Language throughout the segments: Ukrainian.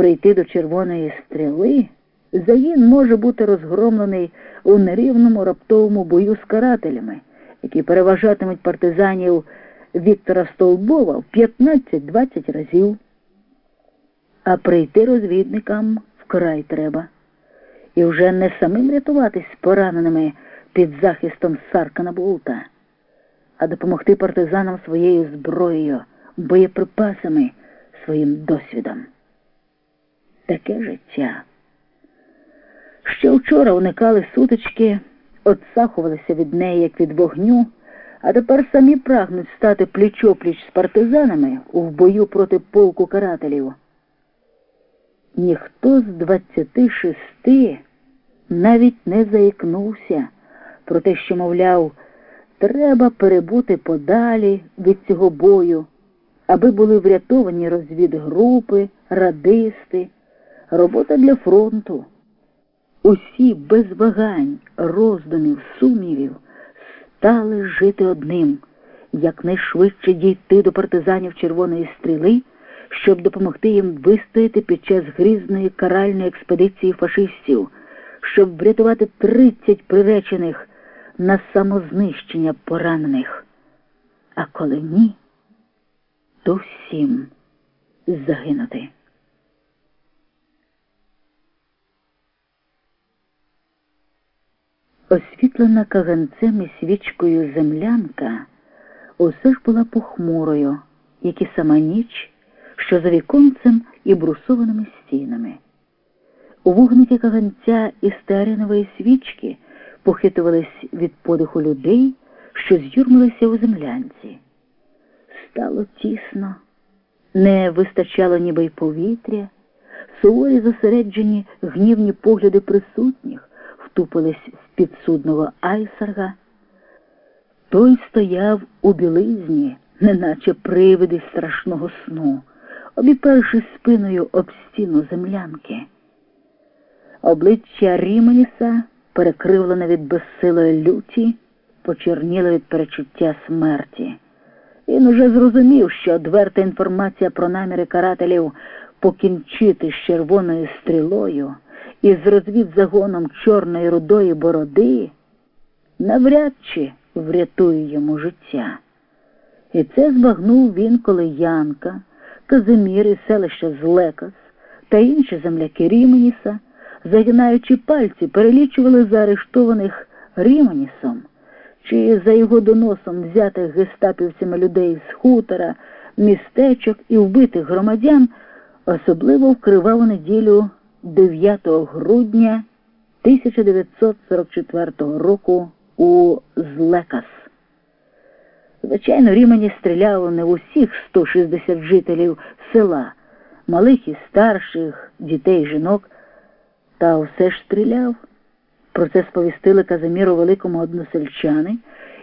прийти до червоної стріли, загін може бути розгромлений у нерівному раптовому бою з карателями, які переважатимуть партизанів Віктора Столбова в 15-20 разів. А прийти розвідникам вкрай треба. І вже не самим рятуватись пораненими під захистом Саркана Болта, а допомогти партизанам своєю зброєю, боєприпасами, своїм досвідом. Таке життя. Ще вчора уникали сутички, отсахувалися від неї, як від вогню, а тепер самі прагнуть стати пліч-опліч з партизанами у бою проти полку карателів. Ніхто з двадцяти шести навіть не заікнувся про те, що, мовляв, треба перебути подалі від цього бою, аби були врятовані розвідгрупи, радисти, робота для фронту. Усі без вагань, роздумів, сумнівів стали жити одним, якнайшвидше дійти до партизанів Червоної стріли, щоб допомогти їм вистояти під час грізної каральної експедиції фашистів, щоб врятувати 30 приречених на самознищення поранених. А коли ні, то всім загинути. Освітлена каганцем і свічкою землянка усе ж була похмурою, як і сама ніч, що за віконцем і брусованими стінами. У вогники каганця і стеаринової свічки похитувались від подиху людей, що з'юрмилися у землянці. Стало тісно, не вистачало ніби й повітря, суворі зосереджені гнівні погляди присутніх втупились в підсудного айсарга. Той стояв у білизні, неначе привиди страшного сну, обіперши спиною об стіну землянки. Обличчя Ріменіса, перекривлене від безсилої люті, почерніло від перечуття смерті. Він уже зрозумів, що одверта інформація про наміри карателів покінчити з червоною стрілою і з розвідзагоном чорної рудої бороди навряд чи врятує йому життя. І це збагнув він, коли Янка, Казимір і селище Злекас та інші земляки Ріменіса, загинаючи пальці, перелічували заарештованих Ріменісом чи за його доносом взятих гестапівцями людей з хутора, містечок і вбитих громадян, особливо вкривав неділю 9 грудня 1944 року у Злекас. Звичайно, Рімені стріляли не усіх 160 жителів села, малих і старших, дітей, жінок, та все ж стріляв. Про це сповістили Казиміру Великому односельчани,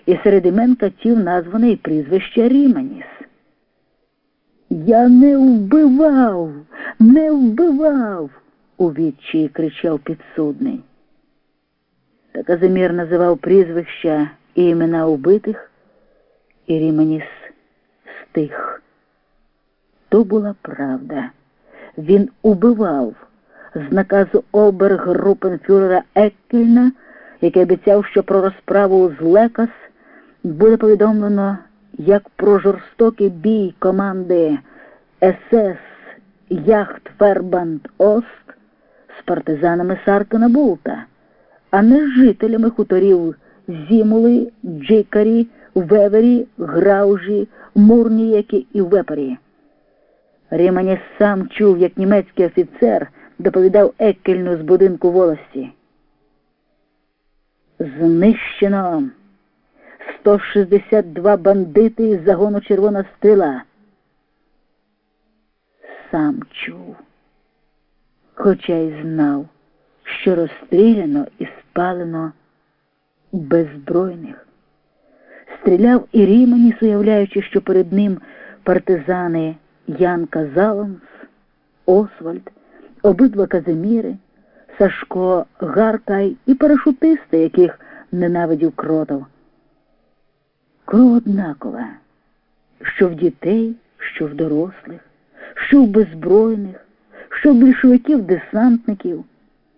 і серед імен катів назване і прізвище Ріманіс. Я не вбивав, не вбивав, у відчаї кричав підсудний. Та Казимір називав прізвища і імена убитих, і Ріманіс стих. То була правда. Він убивав з наказу обергрупенфюрера Еккельна, який обіцяв, що про розправу з Лекас буде повідомлено як про жорстокий бій команди СС Яхтфербанд Ост з партизанами Саркана Булта, а не з жителями хуторів Зімули, Джикарі, Вевері, Граужі, Мурнієкі і Вепарі. Рімані сам чув, як німецький офіцер доповідав Еккельну з будинку волості. Знищено 162 бандити із загону червона стріла. Сам чув, хоча й знав, що розстріляно і спалено беззбройних. Стріляв і Ріманіс, уявляючи, що перед ним партизани Янка Заланс, Освальд, обидва Казиміри, Сашко Гаркай і парашутисти, яких ненавидів кротов. Кров однакова, що в дітей, що в дорослих, що в беззбройних, що більшовиків-десантників.